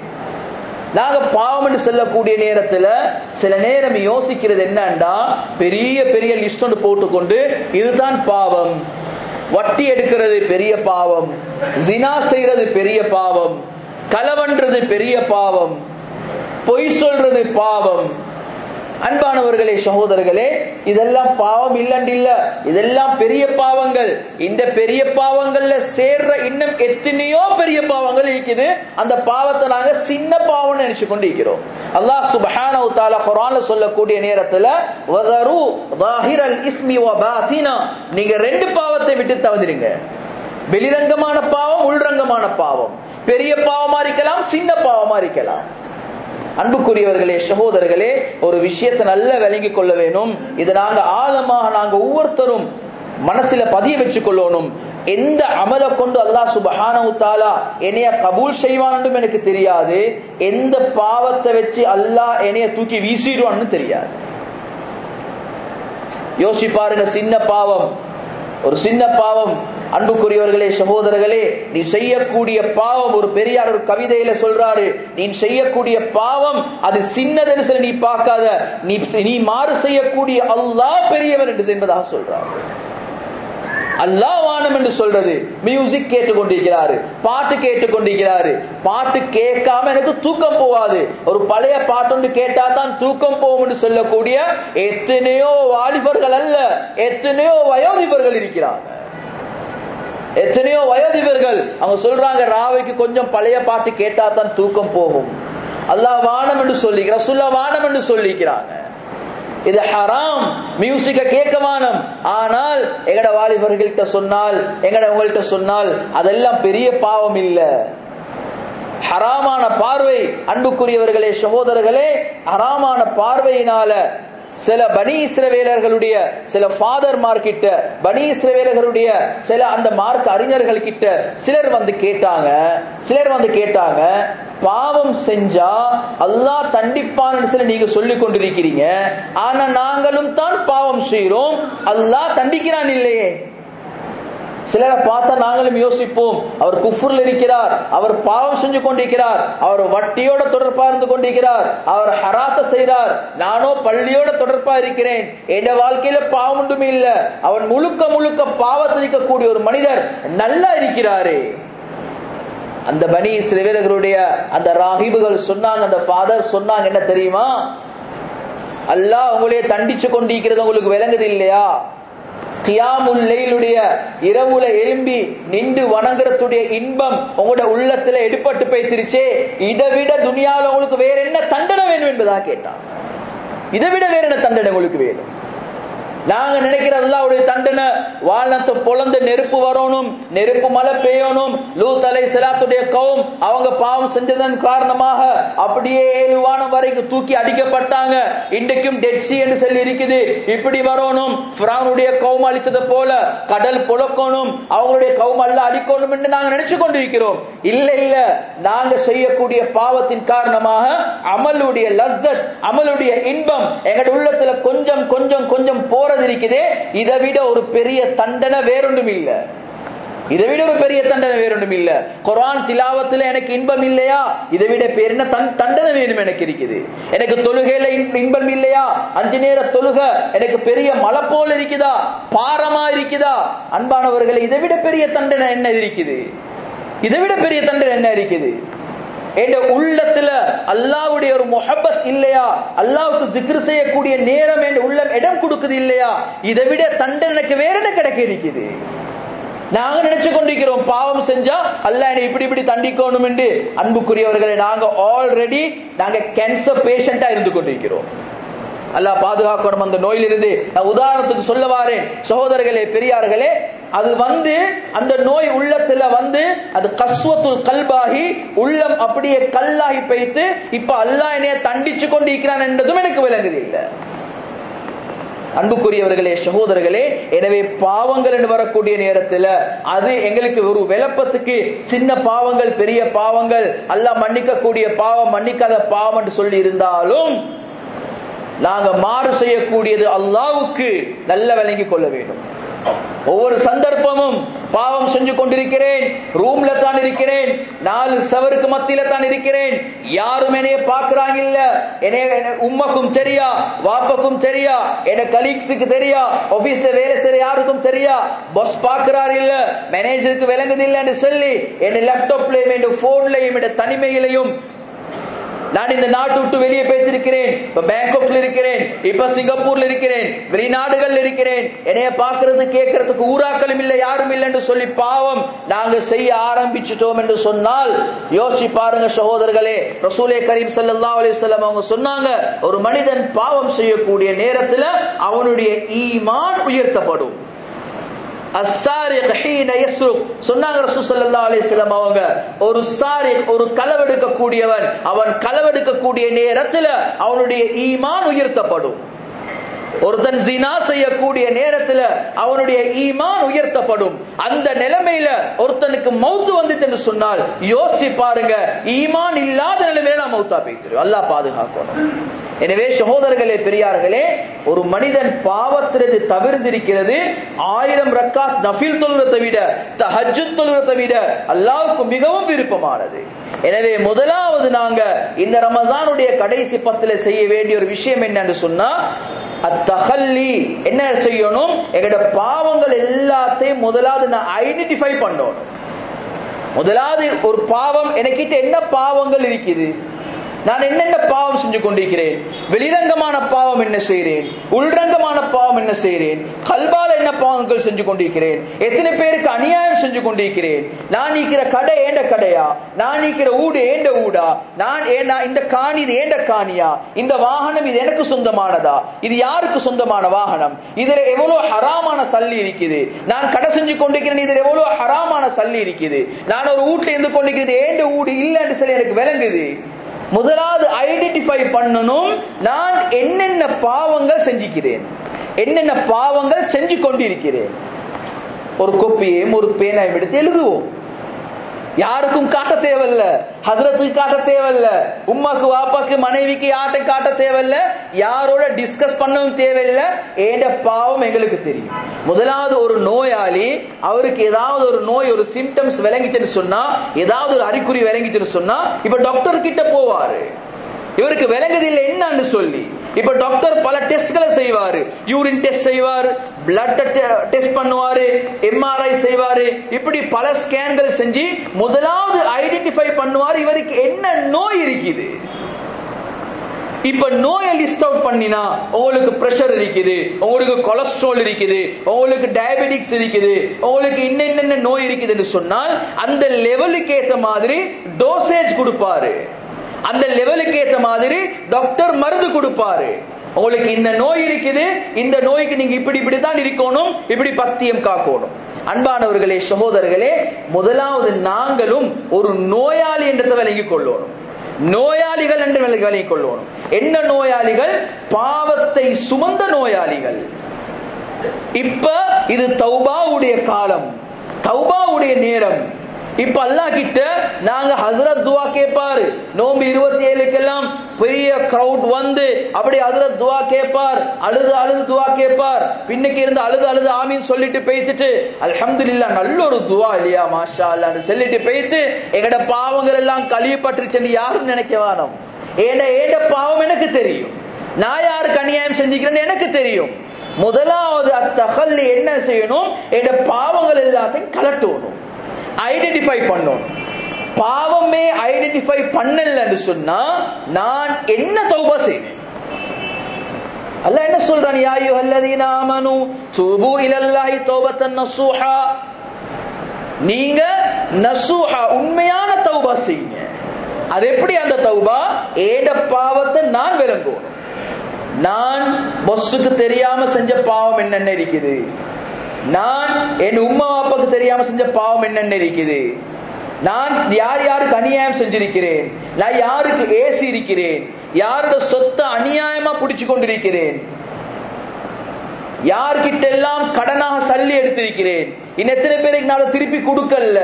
நாங்க பாவம் என்று சொல்லக்கூடிய நேரத்துல சில நேரம் யோசிக்கிறது என்னண்டா? பெரிய பெரிய லிஸ்ட் ஒன்று போட்டுக்கொண்டு இதுதான் பாவம். வட்டி எடுக்கிறது பெரிய பாவம். ஜினா செய்யறது பெரிய பாவம். கலவன்றது பெரிய பாவம். பொய் சொல்றது பாவம். அன்பானவர்களே சகோதரர்களே இதெல்லாம் பாவம் இல்லண்டில்ல இதெல்லாம் பெரிய பாவங்கள். இந்த பெரிய பாவங்கள்ல சேர்ற இன்னும் எத்தனையோ பெரிய பாவங்கள் இருக்குது. அந்த பாவத்தை நாங்க சின்ன பாவம் நினைச்சு கொண்டு இருக்கிறோம் அல்லாஹ் சுபஹானஹு தஆலா குர்ஆன்ல சொல்லக்கூடிய நேரத்துல வதரு ظாஹிரல் இஸ்மி வ பாத்தினா. நீங்க ரெண்டு பாவத்தை விட்டு தவிர்த்துடுங்க வெளிரங்கமான பாவம் உள்ரங்கமான பாவம். பெரிய பாவமா இருக்கலாம் சின்ன பாவமா இருக்கலாம். அன்புக்குரியவர்களே சகோதரர்களே ஒரு விஷயத்தை நல்ல விளங்கி கொள்ள வேணும். இதை நாங்க ஆழமாக நாங்க ஒவ்வொருத்தரும் மனசுல பதிய வச்சு கொள்ளணும். எந்த அமலை கொண்டு அல்லாஹ் சுபஹானவுத்தாலா என்னைய கபூல் செய்வான்னு எனக்கு தெரியாது. எந்த பாவத்தை வச்சு அல்லாஹ் என்னைய தூக்கி வீசிடுவான்னு தெரியாது. யோசி பாருங்க சின்ன பாவம். ஒரு சின்ன பாவம். அன்புக்குரியவர்களே சகோதரர்களே நீ செய்யக்கூடிய பாவம் ஒரு பெரியார் ஒரு கவிதையில சொல்றாரு. நீ செய்யக்கூடிய பாவம் அது சின்னதுன்னு சொல்லி நீ பார்க்காத. நீ நீ மாறு செய்யக்கூடிய அல்லாஹ் பெரியவர் என்று என்பதாக சொல்றாரு. அல்லாஹ் வானம் என்று சொல்றது. மியூசிக் கேட்டுக்கொண்டிருக்கிறாரு. பாட்டு கேட்டுக்கொண்டிருக்கிறாரு. பாட்டு கேட்காம எனக்கு தூக்கம் போகாது. ஒரு பழைய பாட்டு ஒன்று கேட்டா தான் தூக்கம் போகும் என்று சொல்லக்கூடிய எத்தனையோ வாலிபர்கள் அல்ல. எத்தனையோ வயோதிபர்கள் இருக்கிறாங்க. எத்தனையோ வயோதிபர்கள் அவங்க சொல்றாங்க ராவைக்கு கொஞ்சம் பழைய பாட்டு கேட்டா தான் தூக்கம் போகும். அல்லாஹ் வானம் என்று சொல்லிக்கிறார் ரசுல்லா வானம் என்று சொல்லிக்கிறாங்க. இது ஹராம் மியூசிக்க கேட்க வானம் ஆனால் எங்கட வாலிபர்கள்ட்ட சொன்னால் எங்கட உங்கள்கிட்ட சொன்னால் அதெல்லாம் பெரிய பாவம் இல்ல. ஹராமான பார்வை. அன்புக்குரியவர்களே சகோதரர்களே ஹராமான பார்வையினால சில பனி இஸ்ரவேலர்களுடைய சில ஃபாதர் மார்க்கிட்ட பனி இஸ்ரவேலர்களுடைய சில அந்த மார்க் அறிஞர்கள் கிட்ட சிலர் வந்து கேட்டாங்க சிலர் வந்து கேட்டாங்க பாவம் செஞ்சா அல்லாஹ் தண்டிப்பான்னு சில நீங்க சொல்லி கொண்டிருக்கிறீங்க ஆனா நாங்களும் தான் பாவம் செய்கிறோம் அல்லாஹ் தண்டிக்கிறான் இல்லையே. சிலரை பார்த்தா நாங்களும் யோசிப்போம். அவர் குஃபுர்ல இருக்கிறார். அவர் பாவம் செஞ்சு கொண்டிருக்கிறார். அவர் வட்டியோட தொடர்பா இருந்து கொண்டிருக்கிறார். அவர் ஹராத்த செய்கிறார். நானோ பள்ளியோட தொடர்பா இருக்கிறேன். என் வாழ்க்கையில பாவம் ஒன்றுமே இல்ல. அவன் முழுக்க முழுக்க பாவத்தை இருக்கக்கூடிய ஒரு மனிதர் நல்லா இருக்கிறாரே. அந்த பனி சிறுவர்களுடைய அந்த ராகிபுகள் சொன்னாங்க அந்த ஃபாதர் சொன்னாங்க என்ன தெரியுமா? அல்லாஹ் உங்களையே தண்டிச்சு கொண்டிருக்கிறது உங்களுக்கு விளங்குது இல்லையா? கியாமுல்லையிலுடைய இரவுல எழும்பி நின்று வணங்குறதுடைய இன்பம் உங்களோட உள்ளத்துல எடுப்பட்டு போய்த்திருச்சே. இதை விட துனியாவில் உங்களுக்கு வேற என்ன தண்டனை வேணும் என்பதா கேட்டான். இதை விட வேற என்ன தண்டனை உங்களுக்கு வேணும்? நாங்க நினைக்கிற அல்லாவுடைய தண்டனை வானத்தை பொழந்து நெருப்பு வரணும் நெருப்பு மழை பெய்யணும். லூ தலை சிலாத்துடைய கவும் அவங்க பாவம் செஞ்சதன் காரணமாக அப்படியே ஏழு வானம் வரைக்கும் தூக்கி அடிக்கப்பட்டாங்க. இன்றைக்கும் டெட்சி என்று சொல்லி இருக்குது. இப்படி வரணும். பிரானுடைய கவும் அழிச்சது போல கடல் புழக்கணும். அவங்களுடைய கவும் அல்ல அடிக்கணும் என்று நாங்க நினைச்சு கொண்டிருக்கிறோம். இல்ல இல்ல. நாங்க செய்யக்கூடிய பாவத்தின் காரணமாக அமலுடைய லத்தத் அமலுடைய இன்பம் எங்களுடைய உள்ளத்துல கொஞ்சம் கொஞ்சம் கொஞ்சம் போனது இருக்குதே இதை விட ஒரு பெரிய தண்டனை வேறொன்றும் இல்ல. இதை விட ஒரு பெரிய தண்டனை வேறொன்றும் இல்ல. குரான் திலாவத்துல எனக்கு இன்பம் இல்லையா? இதை விட பேர் என்ன தண்டனை வேணும் எனக்கு இருக்குது? எனக்கு தொழுகையில இன்பம் இல்லையா? அஞ்சு நேர தொழுக எனக்கு பெரிய மலை போல இருக்குதா? பாரமா இருக்குதா? அன்பானவர்களை இதை விட பெரிய தண்டனை என்ன இருக்குது? இதை விட பெரிய தண்டனை என்ன இருக்குது? என்ற உள்ளத்துல அல்லாவுடைய ஒரு முஹப்பத் இல்லையா? அல்லாவுக்கு திக்ரு செய்யக்கூடிய நேரம் என்ற உள்ளம் இடம் கொடுக்குது இல்லையா? இதை விட தண்டனைக்கு வேற என்ன கிடைக்க இருக்குது நாங்க நினைச்சு கொண்டிருக்கிறோம் பாவம் செஞ்சா அல்ல என்னை இப்படி இப்படி தண்டிக்கணும் என்று. அன்புக்குரியவர்களை நாங்க ஆல்ரெடி நாங்க கேன்சர் பேஷண்டா இருந்து கொண்டிருக்கிறோம். அல்லாஹ் பாதுகாக்கணும் அந்த நோயிலிருந்து. நான் உதாரணத்துக்கு சொல்ல வாரேன். சகோதரர்களே பெரியார்களே அது வந்து அந்த நோய் உள்ளத்துல வந்து அது கஸ்வத்துல் கல்பாகி உள்ளம் அப்படியே கல்லாகி பைத்து இப்ப அல்லாஹ் என்னைய தண்டிச்சு கொண்டு இருக்கிறான் என்றதும் எனக்கு விளங்குது இல்லை அன்புக்குரியவர்களே சகோதரர்களே எனவே பாவங்கள் என்று வரக்கூடிய நேரத்தில் அது எங்களுக்கு ஒரு விளப்பத்துக்கு சின்ன பாவங்கள் பெரிய பாவங்கள் அல்லாஹ் மன்னிக்கக்கூடிய பாவம் மன்னிக்காத பாவம் என்று சொல்லி இருந்தாலும் நாங்க மாறு செய்யக்கூடியது அல்லாவுக்கு நல்ல விளங்கி கொள்ள வேண்டும். ஒவ்வொரு சந்தர்ப்பமும் பாவம் செஞ்சு கொண்டிருக்கிறேன் ரூம்ல தான் இருக்கிறேன் நாலு சவருக்கு மத்தியில தான் இருக்கிறேன். யாரும் என்னைய பாக்குறாங்க இல்ல. என்னைய உம்மக்கும் சரியா வாப்பக்கும் சரியா என்ன கலீக்ஸுக்கு தெரியா ஆபீஸ்ல வேலை செய்ய யாருக்கும் தெரியா? பஸ் பாக்குறாரு இல்ல மேனேஜருக்கு விளங்குது இல்லைன்னு சொல்லி என் லேப்டாப்லயும் என் போன்லயும் என் தனிமையிலையும் நான் இந்த நாட்டு விட்டு வெளியே பேசியிருக்கிறேன். இப்ப பேங்காக்ல இருக்கிறேன். இப்ப சிங்கப்பூர்ல இருக்கிறேன். வெளிநாடுகள் இருக்கிறேன். என்னைய பாக்குறது கேட்கறதுக்கு ஊராக்களும் இல்லை யாரும் இல்லை என்று சொல்லி பாவம் நாங்க செய்ய ஆரம்பிச்சிட்டோம் என்று சொன்னால் யோசிச்சு பாருங்க சகோதரர்களே ரசூலே கரீம் சல்லா அலிசல்லாம் அவங்க சொன்னாங்க ஒரு மனிதன் பாவம் செய்யக்கூடிய நேரத்துல அவனுடைய ஈமான் உயர்த்தப்படும். அவங்க ஒரு சாரி ஒரு களவெடுக்க கூடியவன் அவன் களவெடுக்க கூடிய நேரத்தில் அவனுடைய ஈமான் உயர்த்தப்படும். ஒருத்தன் ஜினா செய்யக்கூடிய நேரத்துல அவனுடைய ஈமான் உயர்த்தப்படும். அந்த நிலைமையில ஒருத்தனுக்கு மௌத்து வந்துட்டு சொன்னால் யோசிச்சு பாருங்க ஈமான் இல்லாத நிலைமையில நான் மௌத்தா பேசிடுவோம் அல்லா பாதுகாக்கணும். எனவே சகோதரர்களே பெரியார்களே ஒரு மனிதன் பாவத்திலிருந்து தவிர்ந்திருக்கிறது ஆயிரம் ரக்காத் நஃபில் தொழுகிறதை விட தஹஜு தொழுகிறதை விட அல்லாவுக்கு மிகவும் விருப்பமானது. எனவே முதலாவது நாங்க இந்த ரமதானுடைய கடைசி பத்துல செய்ய வேண்டிய ஒரு விஷயம் என்னன்னு சொன்னா அத்தகல்லி என்ன செய்யணும்? எங்கட பாவங்கள் எல்லாத்தையும் முதலாவது நான் ஐடென்டிஃபை பண்ணணும். முதலாவது ஒரு பாவம் எனக்கிட்ட என்ன பாவங்கள் இருக்குது? நான் என்னென்ன பாவம் செஞ்சு கொண்டிருக்கிறேன்? வெளிரங்கமான பாவம் என்ன செய்கிறேன் உள்ரங்கமான பாவம் என்ன செய்கிறேன் கல்பால என்ன பாவங்கள் செஞ்சு கொண்டிருக்கிறேன்? எத்தனை பேருக்கு அநியாயம் செஞ்சு கொண்டிருக்கிறேன்? நான் நீக்கிற கடை ஏண்ட கடையா? நான் நீக்கிற ஊடு ஏண்ட ஊடா? நான் ஏண்டா இந்த காணி இது ஏண்ட காணியா? இந்த வாகனம் இது எனக்கு சொந்தமானதா? இது யாருக்கு சொந்தமான வாகனம்? இதுல எவ்வளவு ஹராமான சல்லி இருக்குது? நான் கடை செஞ்சு கொண்டிருக்கிறேன் இதுல எவ்வளவு ஹராமான சல்லி இருக்குது? நான் ஒரு வீட்டுல இருந்து கொண்டிருக்கிறது ஏண்ட ஊடு இல்லைன்னு சொல்லி எனக்கு விளங்குது. முதலாவது ஐடென்டிஃபை பண்ணணும். நான் என்னென்ன பாவங்கள் செஞ்சுக்கிறேன். என்னென்ன பாவங்கள் செஞ்சு கொண்டிருக்கிறேன் ஒரு கொப்பியையும் ஒரு பேனாயும் எடுத்து எழுதுவோம். யாருக்கும் காட்ட தேவையில்ல. ஹசரத்துக்கு காட்ட தேவையில்ல. உமாக்கு வாப்பாக்கு மனைவிக்கு யார்கிட்ட காட்ட தேவையில்ல? யாரோட டிஸ்கஸ் பண்ணவும் தேவையில்ல. ஏண்ட பாவம் எங்களுக்கு தெரியும். முதலாவது ஒரு நோயாளி அவருக்கு ஏதாவது ஒரு நோய் ஒரு சிம்டம்ஸ் விளங்கிச்சுன்னு சொன்னா ஏதாவது ஒரு அறிகுறி விளங்கிச்சுன்னு சொன்னா இப்ப டாக்டர் கிட்ட போவாரு. இவருக்கு விளங்குதில்லை என்னன்னு சொல்லி. இப்ப டாக்டர் பல டெஸ்ட்களை செய்வாரு. யூரின் டெஸ்ட் செய்வாரு பிளட் டெஸ்ட் பண்ணுவாரு எம்ஆர்ஐ செய்வாரு. இப்படி பல ஸ்கேன்கள் செஞ்சு முதலாவது ஐடென்டிஃபை பண்ணுவாரு இவருக்கு என்ன நோய் இருக்குது. இப்ப நோயை லிஸ்ட் அவுட் பண்ணினா உங்களுக்கு பிரஷர் இருக்குது உங்களுக்கு கொலஸ்ட்ரால் இருக்குது உங்களுக்கு டயபெட்டிக்ஸ் இருக்குது உங்களுக்கு இன்னென்ன நோய் இருக்குதுன்னு சொன்னால் அந்த லெவலுக்கு ஏற்ற மாதிரி டோசேஜ் கொடுப்பாரு. அந்த லெவலுக்கு ஏற்ற மாதிரி டாக்டர் மருந்து கொடுப்பாரு. உங்களுக்கு இந்த நோய் இருக்குது இந்த நோய்க்கு நீங்க இப்படி இப்படிதான் இருக்கணும் இப்படி பக்தியம் காக்கணும். அன்பானவர்களே சகோதரர்களே முதலாவது நாங்களும் ஒரு நோயாளி என்றதை விலகிக் கொள்ளணும். நோயாளிகள் என்று விலகிக் கொள்ளணும். என்ன நோயாளிகள்? பாவத்தை சுமந்த நோயாளிகள். இப்ப இது தௌபாவுடைய காலம். தௌபாவுடைய நேரம். இப்ப அல்லா கிட்ட நாங்க ஹசரத் துவா கேட்பாரு நோம்பு இருபத்தி ஏழுக்கெல்லாம் பெரிய கிரவுட் வந்து அப்படி ஹசரத் துவா கேட்பார் அழுது அழுது துவா கேட்பார் பின்னுக்கு இருந்து அழுது அழுது ஆமின்னு சொல்லிட்டு பேய்த்துட்டு அல்ஹம்துலில்லா நல்ல ஒரு துவா இல்லையா மாஷா அல்லான்னு சொல்லிட்டு பேய்த்து எங்கட பாவங்கள் எல்லாம் கழியப்பட்டுருச்சுன்னு யாரும் நினைக்க வேணும். ஏண்ட ஏண்ட பாவம் எனக்கு தெரியும்? நான் யாருக்கு அநியாயம் செஞ்சுக்கிறேன்னு எனக்கு தெரியும். முதலாவது அத்தகல் என்ன செய்யணும்? என் பாவங்கள் எல்லாத்தையும் கலட்டணும். ஐடென்டிஃபை பண்ணணும் பாவமே ஐடென்டிஃபை பண்ணலன்னு சொன்னா நான் என்ன தௌபா செய்வேன்? அல்லாஹ் என்ன சொல்றான்? யா அய்யுஹல்லதீன ஆமனு தூபு இலல்லாஹி தௌபத்தன் நஸூஹா நீங்க நசூஹா உண்மையான தௌபா செய்யுங்க. அது எப்படி அந்த தௌபா? ஏட பாவத்தை நான் விளங்குவோம் நான் பொஸ்ஸுக்கு தெரியாம செஞ்ச பாவம் என்னென்ன இருக்குது? நான் என் உம்மா அப்பாவுக்கு தெரியாம செஞ்ச பாவம் என்னென்ன இருக்குது? நான் யார் யாருக்கு அநியாயம் செஞ்சிருக்கிறேன்? நான் யாருக்கு ஏசி இருக்கிறேன்? யாரோட சொத்தை அநியாயமா பிடிச்சு கொண்டிருக்கிறேன்? யார்கிட்ட எல்லாம் கடனாக சல்லி எடுத்திருக்கிறேன்? இன்னும் எத்தனை பேருக்கு நான் திருப்பி கொடுக்கல?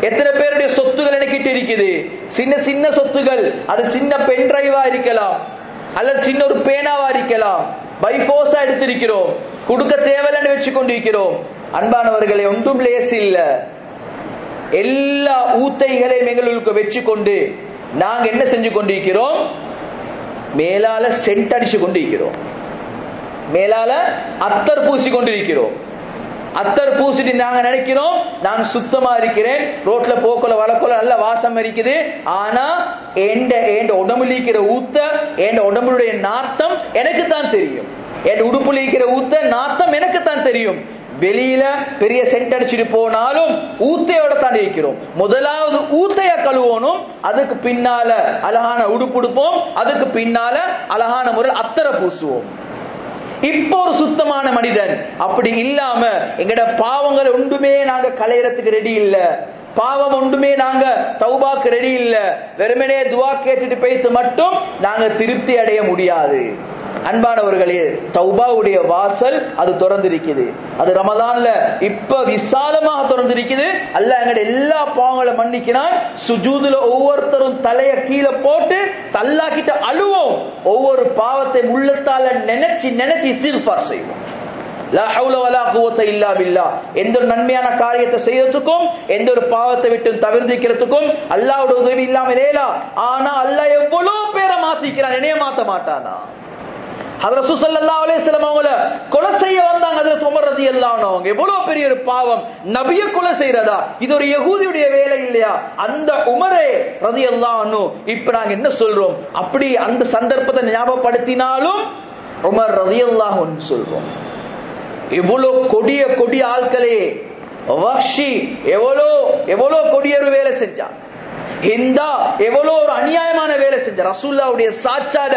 எத்தனை பேருடைய சொத்துகள் எனக்கிட்ட இருக்குது? சின்ன சின்ன சொத்துகள் அது சின்ன பென் டிரைவா இருக்கலாம். அல்லது சின்ன ஒரு பேனாவா இருக்கலாம். பைபோஸா எடுத்திருக்கிறோம். கொடுக்க தேவையில்லைன்னு வச்சு கொண்டிருக்கிறோம் அன்பானவர்களை ஒன்றும் லேசு இல்ல. எல்லா ஊத்தைகளையும் எங்களுக்கு வச்சு கொண்டு நாங்க என்ன செஞ்சு கொண்டிருக்கிறோம்? மேலால சென்ட் அடிச்சு கொண்டிருக்கிறோம். மேலால அத்தர் பூசி கொண்டிருக்கிறோம். அத்தர் பூசிட்டு நாங்க நினைக்கிறோம் நான் சுத்தமா இருக்கிறேன் ரோட்ல போக்கல வளக்கொல நல்ல வாசம் இருக்குது. ஆனா எந்த எந்த உடம்புல இருக்கிற ஊத்த எந்த உடம்புடைய நாத்தம் எனக்கு தான் தெரியும். என் உடுப்புல இருக்கிற ஊத்த நாத்தம் எனக்கு தான் தெரியும். வெளியில பெரிய சென்ட் அடிச்சுட்டு போனாலும் ஊத்தையோட தான் இருக்கிறோம். முதலாவது ஊத்தைய கழுவணும் அதுக்கு பின்னால அழகான உடுப்புடுப்போம் அதுக்கு பின்னால அழகான முறை அத்தரை பூசுவோம். இப்போ ஒரு சுத்தமான மனிதன். அப்படி இல்லாம எங்கட பாவங்கள் ஒன்றுமே நாங்க களையறதுக்கு ரெடி இல்ல. பாவம் ஒன்றுமே நாங்க தௌபாக்கு ரெடி இல்ல. வெறுமனே துவா கேட்டுட்டு போயிட்டு மட்டும் நாங்க திருப்தி அடைய முடியாது. அன்பானவர்களே தௌபாவுடைய வாசல் அது திறந்திருக்குது. அது ரமதான்ல இப்ப விசாலமாக திறந்திருக்குது. அல்ல எங்கட எல்லா பாவங்களை மன்னிக்கிறான். சுஜூதுல ஒவ்வொருத்தரும் தலைய கீழே போட்டு தல்லாக்கிட்ட அழுவோம். ஒவ்வொரு பாவத்தை உள்ளத்தால நினைச்சு நினைச்சு இஸ்திஃபார் செய்வோம். எந்த ஒரு நன்மையான காரியத்தை செய்யறதுக்கும் எந்த ஒரு பாவத்தை விட்டு தவிர்த்திக்கிறதுக்கும் அல்லாவோட உதவி இல்லாமல் ஆனா அல்லாஹ் எவ்வளவு பேரை மாத்திக்கிறான் என்னைய மாத்த மாட்டானா? அதுல சுசல்லா அலேஸ்லம் அவங்கள கொலை செய்ய வந்தாங்க அதுல உமர் எல்லாம் அவங்க எவ்வளவு பெரிய ஒரு பாவம். நபிய கொலை செய்யறதா? இது ஒரு யகூதியுடைய வேலை இல்லையா? அந்த உமரே ரதி இப்ப நாங்க என்ன சொல்றோம்? அப்படி அந்த சந்தர்ப்பத்தை ஞாபகப்படுத்தினாலும் உமர் ரதி சொல்றோம். எவ்வளவு கொடிய கொடிய ஆட்களே வக்ஷி எவ்வளோ எவ்வளோ கொடிய ஒரு வேலை செஞ்சான். ஹிந்தா எவ்வளோ ஒரு அநியாயமான வேலை செஞ்ச ரசூல்லாவுடைய சாச்சாட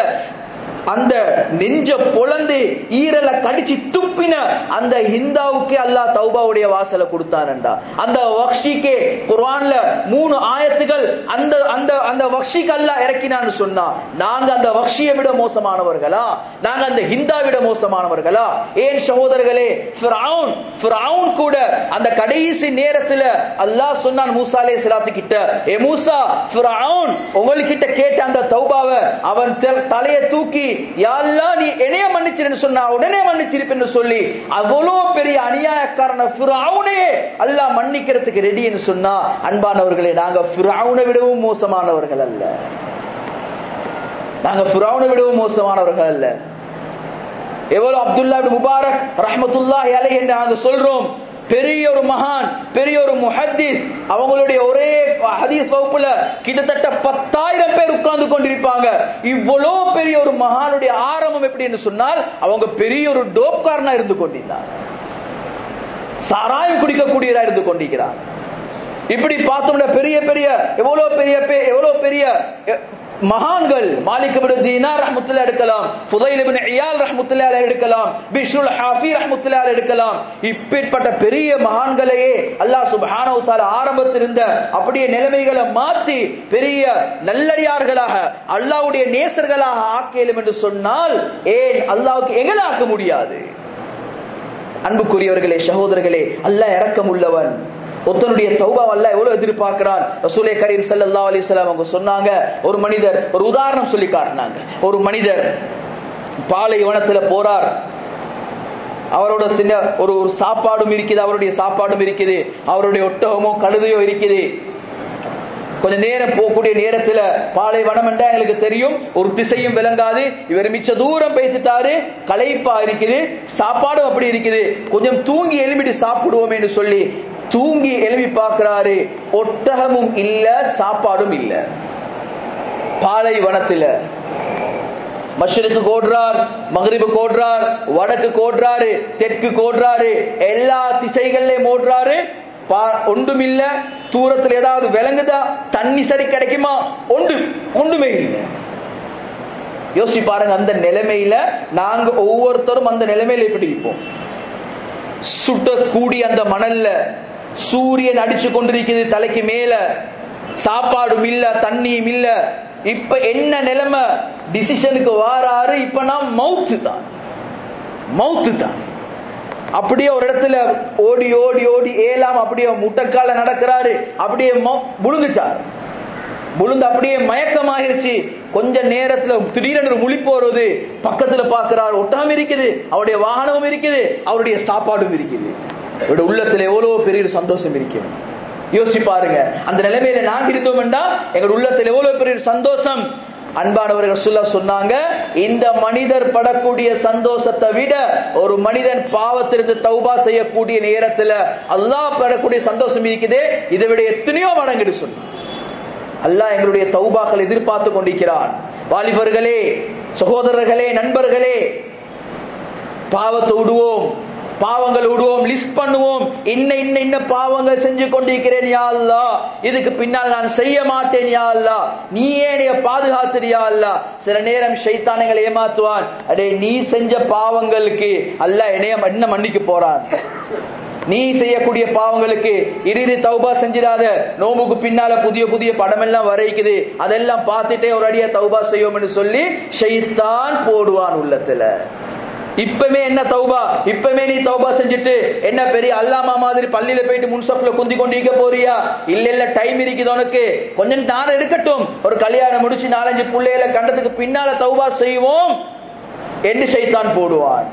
அந்த நெஞ்ச பொழந்து ஈரலை கடிச்சு துப்பின அந்த ஹிந்தாவுக்கே அல்லாஹ் தௌபாவுடைய வாசலை கொடுத்தாரண்டா அந்த வக்ஷிக்கே குர்ஆன்ல மூணு ஆயத்துகள் அந்த அந்த அந்த வக்ஷிக்கு அல்லாஹ் இறக்கினான்னு சொன்னா நாங்க அந்த வக்ஷியை விட மோசமானவர்களா? நாங்க அந்த ஹிந்தா விட மோசமானவர்களா? ஏன் சகோதரர்களே ஃபிரௌன் ஃபிரௌன் கூட அந்த கடைசி நேரத்துல அல்லாஹ் சொன்னான் மூசா அலைஹிஸ்ஸலாத்து கிட்ட ஏ மூசா ஃபிரௌன் உங்ககிட்ட கேட்ட அந்த தௌபாவை அவன் தலையை தூக்கி யா நீ என்னைய மன்னிச்சிருன்னு சொன்னா உடனே மன்னிச்சிருப்பேன்னு சொல்லி அவ்வளோ பெரிய அநியாயக்காரன ஃபிரௌனே அல்லாஹ் மன்னிக்கிறதுக்கு ரெடின்னு சொன்னா அன்பானவர்களே நாங்க ஃபிரௌனை விடவும் மோசமானவர்கள் அல்ல. நாங்க ஃபிரௌனை விடவும் மோசமானவர்கள் அல்ல. எவ்வளவு அப்துல்லா முபாரக் ரஹமத்துல்லா அலை என்று நாங்க சொல்றோம். பெரிய ஒரு மகான் பெரிய ஒரு முஹத்திஸ் அவங்களுடைய ஒரே ஹதீஸ் வகுப்புல கிட்டத்தட்ட பத்தாயிரம் பேர் உட்கார்ந்து கொண்டிருப்பாங்க. இவ்வளோ பெரிய ஒரு மகானுடைய ஆரம்பம் எப்படின்னு சொன்னால் அவங்க பெரிய ஒரு டோப்காரனா இருந்து கொண்டிருந்தார். சாராயம் குடிக்கக்கூடியதா இருந்து கொண்டிருக்கிறார். இப்படி பார்த்தோம்னா பெரிய பெரிய எவ்வளவு பெரிய எவ்வளவு பெரிய மகான்கள் மாலிக் இப்னு தீனார் ரஹ்மத்துல்லாஹி எடுக்கலாம் ஃபுதைல் இப்னு இயால் ரஹ்மத்துல்லாஹி எடுக்கலாம் பிஷ்ருல் ஹாஃபி ரஹ்மத்துல்லாஹி எடுக்கலாம். இப்பேற்பட்ட பெரிய மகான்களையே அல்லாஹ் சுப்ஹானஹு வ தஆலா ஆரம்பத்தில் இருந்த அப்படியே நிலைமைகளை மாற்றி பெரிய நல்லடியார்களாக அல்லாஹ்வுடைய நேசர்களாக ஆக்கியலும் என்று சொன்னால் ஏன் அல்லாஹ்வுக்கு எங்களாக்க முடியாது? அன்புக்குரியவர்களே சகோதரர்களே அல்லாஹ் இரக்கம் உள்ளவன் ஒருத்தனுடைய தௌபா அல்ல எவ்வளவு எதிர்பார்க்கிறான்? ரசூலே கரீம் சல்லா அலைஹி அவங்க சொன்னாங்க ஒரு மனிதர் ஒரு உதாரணம் சொல்லி காட்டினாங்க. ஒரு மனிதர் பாலைவனத்துல போறார். அவரோட சின்ன ஒரு ஒரு சாப்பாடும் இருக்குது அவருடைய சாப்பாடும் இருக்குது அவருடைய ஒட்டகமோ கழுதையோ இருக்குது. கொஞ்ச நேரம் போகக்கூடிய நேரத்துல பாலைவனம் என்றா எங்களுக்கு தெரியும் ஒரு திசையும் விளங்காது இவர் மிச்ச தூரம் பேசிட்டாரு களைப்பா இருக்குது சாப்பாடும் அப்படி இருக்குது. கொஞ்சம் தூங்கி எழுப்பிட்டு சாப்பிடுவோம் என்று சொல்லி தூங்கி எழுப்பி பார்க்கிறாரு ஒட்டகமும் இல்ல சாப்பாடும் இல்ல. பாலைவனத்துல மஷருக்கு கோடுறார் மகரிபு கோடுறார் வடக்கு கோடுறாரு தெற்கு கோடுறாரு எல்லா திசைகள்லயும் ஓடுறாரு ஒன்றும் இல்ல தூரத்தில் ஏதாவது விளங்குதா தண்ணி சரி கிடைக்குமா? ஒன்று ஒன்றுமே இல்லை. யோசிச்சு பாருங்க அந்த நிலைமையில நாங்க ஒவ்வொருத்தரும் அந்த நிலைமையில எப்படி இருப்போம். சுட்டக்கூடிய அந்த மணல்ல சூரியன் அடிச்சு கொண்டிருக்குது தலைக்கு மேல. சாப்பாடும் இல்ல தண்ணியும் இல்ல. இப்ப என்ன நிலைமை? டிசிஷனுக்கு வாராரு இப்ப நான் மவுத்து தான். மவுத்து தான். அப்படியே ஒரு இடத்துல ஓடி ஓடி ஓடி ஏலாம் அப்படியே முட்டைக்கால நடக்கிறாரு. அப்படியே முழுங்குச்சார். முழுந்து அப்படியே மயக்கமாகிருச்சு. கொஞ்ச நேரத்துல திடீரென்று முழி போறது பக்கத்துல பாக்குறாரு ஒட்டாம இருக்குது. அவருடைய வாகனமும் இருக்குது. அவருடைய சாப்பாடும் இருக்குது. அவருடைய உள்ளத்துல எவ்வளவு பெரிய சந்தோஷம் இருக்கும் யோசிச்சு பாருங்க. அந்த நிலைமையில நாங்க இருந்தோம் என்றா எங்க உள்ளத்துல எவ்வளவு பெரிய சந்தோஷம்? அன்பானவர்கள் சொல்ல சொன்னாங்க இந்த மனிதர் படக்கூடிய சந்தோஷத்தை விட ஒரு மனிதன் பாவத்திலிருந்து தௌபா செய்யக்கூடிய நேரத்துல அல்லாஹ் படக்கூடிய சந்தோஷம் இருக்குதே. இதை விட எத்தனையோ மடங்கு சொன்ன அல்லாஹ் எங்களுடைய தௌபாக்கள் எதிர்பார்த்து கொண்டிருக்கிறான். வாலிபர்களே சகோதரர்களே நண்பர்களே பாவத்தை விடுவோம். பாவங்கள் விடுவோம் லிஸ்ட் பண்ணுவோம். இன்ன இன்ன இன்ன பாவங்கள் செஞ்சு கொண்டிருக்கிறேன் யா அல்லா இதுக்கு பின்னால் நான் செய்ய மாட்டேன் யா அல்லா நீ ஏனைய பாதுகாத்துறியா அல்லா சில நேரம் சைத்தானங்கள் ஏமாத்துவான். அடே நீ செஞ்ச பாவங்களுக்கு அல்ல என்னைய என்ன மன்னிக்கு போறான். நீ செய்யக்கூடிய பாவங்களுக்கு இறுதி தௌபா செஞ்சிடாத. நோம்புக்கு பின்னால புதிய புதிய படம் எல்லாம் வரைக்குது. அதெல்லாம் பார்த்துட்டே ஒரு அடியா தௌபா செய்வோம்னு சொல்லி ஷைத்தான் போடுவான் உள்ளத்துல. இப்பவே என்ன தௌபா? இப்பவே நீ தௌபா செஞ்சுட்டு என்ன பெரிய அல்லாமா மாதிரி பள்ளியில போயிட்டு முன்சப்ல குந்தி கொண்டிருக்க போறியா? இல்ல இல்ல டைம் இருக்குது உனக்கு. கொஞ்சம் நேரம் இருக்கட்டும். ஒரு கல்யாணம் முடிச்சு நாலஞ்சு பிள்ளைகளை கண்டதுக்கு பின்னால தௌபா செய்வோம். என்று சைத்தான் போடுவான்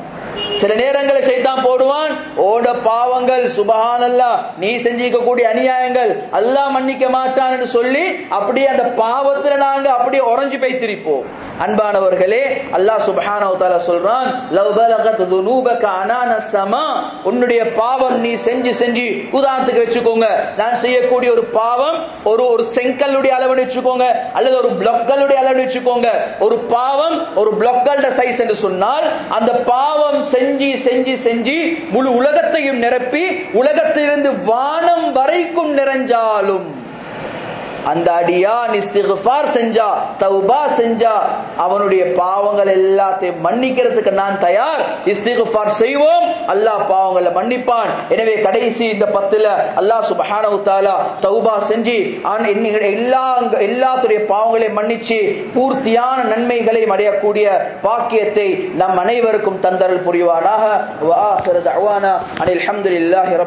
சில நேரங்களை சைத்தான் போடுவான். ஓட பாவங்கள் சுபஹானல்லா நீ செஞ்சிக்க கூடிய அநியாயங்கள் அல்லாஹ் மன்னிக்க மாட்டான் என்று சொல்லி அப்படியே அந்த பாவத்துல நாங்க அப்படியே உறைஞ்சு போய் திரிப்போம் அன்பானவர்களே அல்லாஹ் சுப்ஹானஹு தஆலா சொல்றான் லவ் பலகத் துனூபக அனான சமா உன்னுடைய பாவம் நீ செஞ்சு செஞ்சு உதாரணத்துக்கு வச்சுக்கோங்க நான் செய்யக்கூடிய ஒரு பாவம் ஒரு ஒரு செங்கல்லுடைய அளவுன்னு வச்சுக்கோங்க அல்லது ஒரு பிளொக்களுடைய அளவு வச்சுக்கோங்க ஒரு பாவம் ஒரு பிளொக்களோட சைஸ் என்று சொன்னால் அந்த பாவம் செஞ்சு செஞ்சு செஞ்சு முழு உலகத்தையும் நிரப்பி உலகத்திலிருந்து வானம் வரைக்கும் நிறைஞ்சாலும் அந்த அடியான் இஸ்திஃபார் செஞ்சா தௌபா செஞ்சா அவனுடைய பாவங்கள் எல்லாத்தையும் மன்னிக்கிறதுக்கு நான் தயார். இஸ்திஃபார் செய்வோம் அல்லாஹ் பாவங்களை மன்னிப்பான். எனவே கடைசி இந்த பத்துல அல்லாஹ் சுபஹான தஆலா தௌபா செஞ்சு எல்லா எல்லாத்துடைய பாவங்களையும் மன்னிச்சு பூர்த்தியான நன்மைகளை அடையக்கூடிய பாக்கியத்தை நம் அனைவருக்கும் தந்தரல் புரிவானாக. வ அனில் ஹம்துலில்லாஹி ரப்